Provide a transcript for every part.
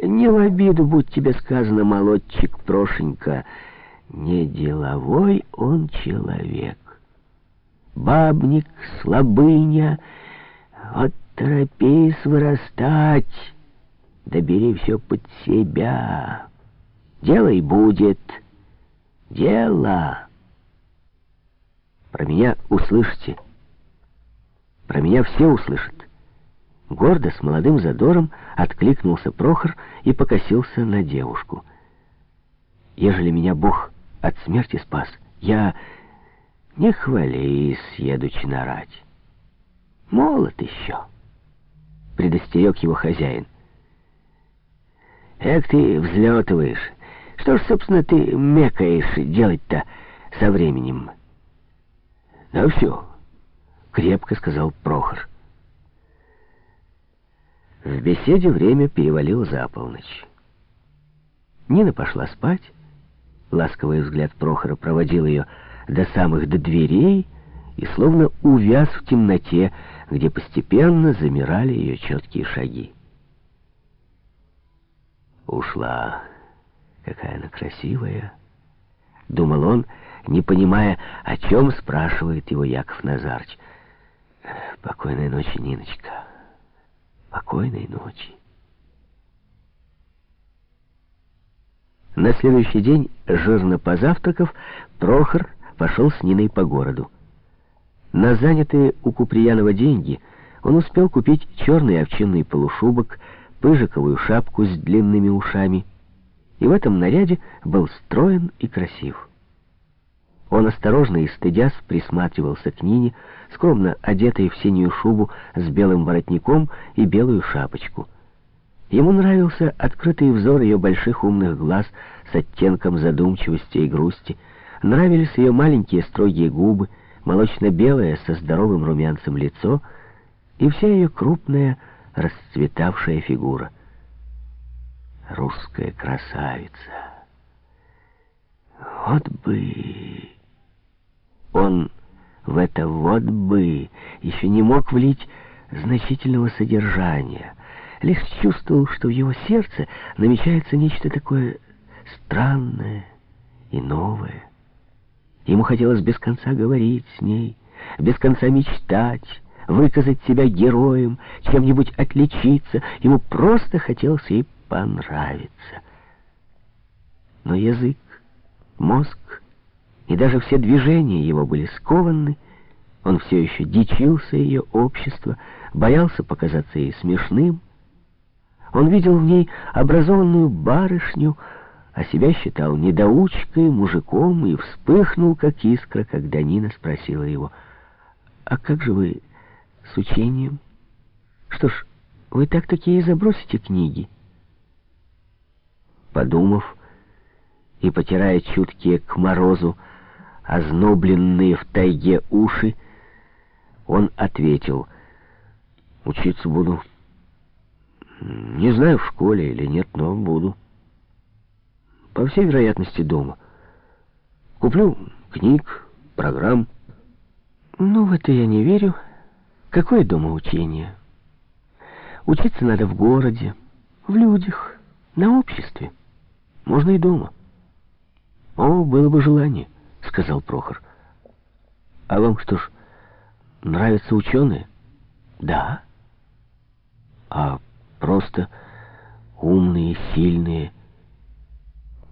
Не в обиду, будь тебе сказано, молодчик Прошенька, не деловой он человек. Бабник, слабыня, вот торопись вырастать, да бери все под себя. Дело и будет. Дело. Про меня услышите. Про меня все услышат. Гордо, с молодым задором, откликнулся Прохор и покосился на девушку. Ежели меня Бог от смерти спас, я не хвались, едучи нарать. Молод еще, предостерег его хозяин. Эк ты взлетываешь. Что ж, собственно, ты мекаешь делать-то со временем? Да все, крепко сказал Прохор. В беседе время перевалило за полночь. Нина пошла спать. Ласковый взгляд Прохора проводил ее до самых до дверей и словно увяз в темноте, где постепенно замирали ее четкие шаги. Ушла. Какая она красивая. Думал он, не понимая, о чем спрашивает его Яков Назарч. Покойной ночи, Ниночка. Покойной ночи. На следующий день, жирно позавтракав, Прохор пошел с Ниной по городу. На занятые у Куприянова деньги он успел купить черный овчинный полушубок, пыжиковую шапку с длинными ушами, и в этом наряде был строен и красив. Он осторожно и стыдясь присматривался к Нине, скромно одетой в синюю шубу с белым воротником и белую шапочку. Ему нравился открытый взор ее больших умных глаз с оттенком задумчивости и грусти, нравились ее маленькие строгие губы, молочно-белое со здоровым румянцем лицо и вся ее крупная, расцветавшая фигура. Русская красавица. Вот бы... Он в это «вот бы» еще не мог влить значительного содержания, лишь чувствовал, что в его сердце намечается нечто такое странное и новое. Ему хотелось без конца говорить с ней, без конца мечтать, выказать себя героем, чем-нибудь отличиться. Ему просто хотелось ей понравиться. Но язык, мозг и даже все движения его были скованы, он все еще дичился ее общества, боялся показаться ей смешным. Он видел в ней образованную барышню, а себя считал недоучкой, мужиком, и вспыхнул, как искра, когда Нина спросила его, «А как же вы с учением? Что ж, вы так-таки и забросите книги?» Подумав и потирая чуткие к морозу, ознобленные в тайге уши, он ответил, «Учиться буду. Не знаю, в школе или нет, но буду. По всей вероятности, дома. Куплю книг, программ». «Ну, в это я не верю. Какое дома учение? Учиться надо в городе, в людях, на обществе. Можно и дома». «О, было бы желание». — сказал Прохор. «А вам что ж, нравятся ученые?» «Да». «А просто умные, сильные?»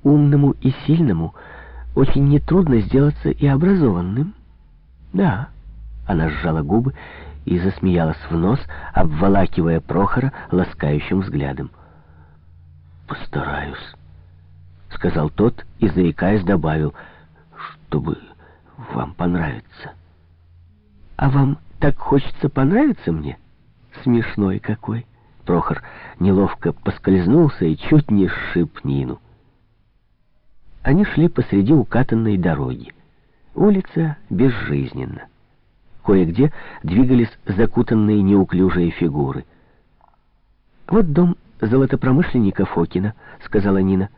«Умному и сильному очень нетрудно сделаться и образованным?» «Да». Она сжала губы и засмеялась в нос, обволакивая Прохора ласкающим взглядом. «Постараюсь», — сказал тот и, заикаясь, добавил — чтобы вам понравиться. А вам так хочется понравиться мне? Смешной какой. Прохор неловко поскользнулся и чуть не сшиб Нину. Они шли посреди укатанной дороги. Улица безжизненна. Кое-где двигались закутанные неуклюжие фигуры. «Вот дом золотопромышленника Фокина», — сказала Нина.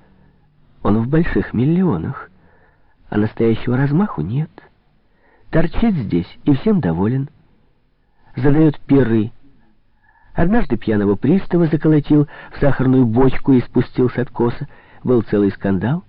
«Он в больших миллионах а настоящего размаху нет. Торчит здесь и всем доволен. Задает пиры. Однажды пьяного пристава заколотил в сахарную бочку и спустил с откоса. Был целый скандал.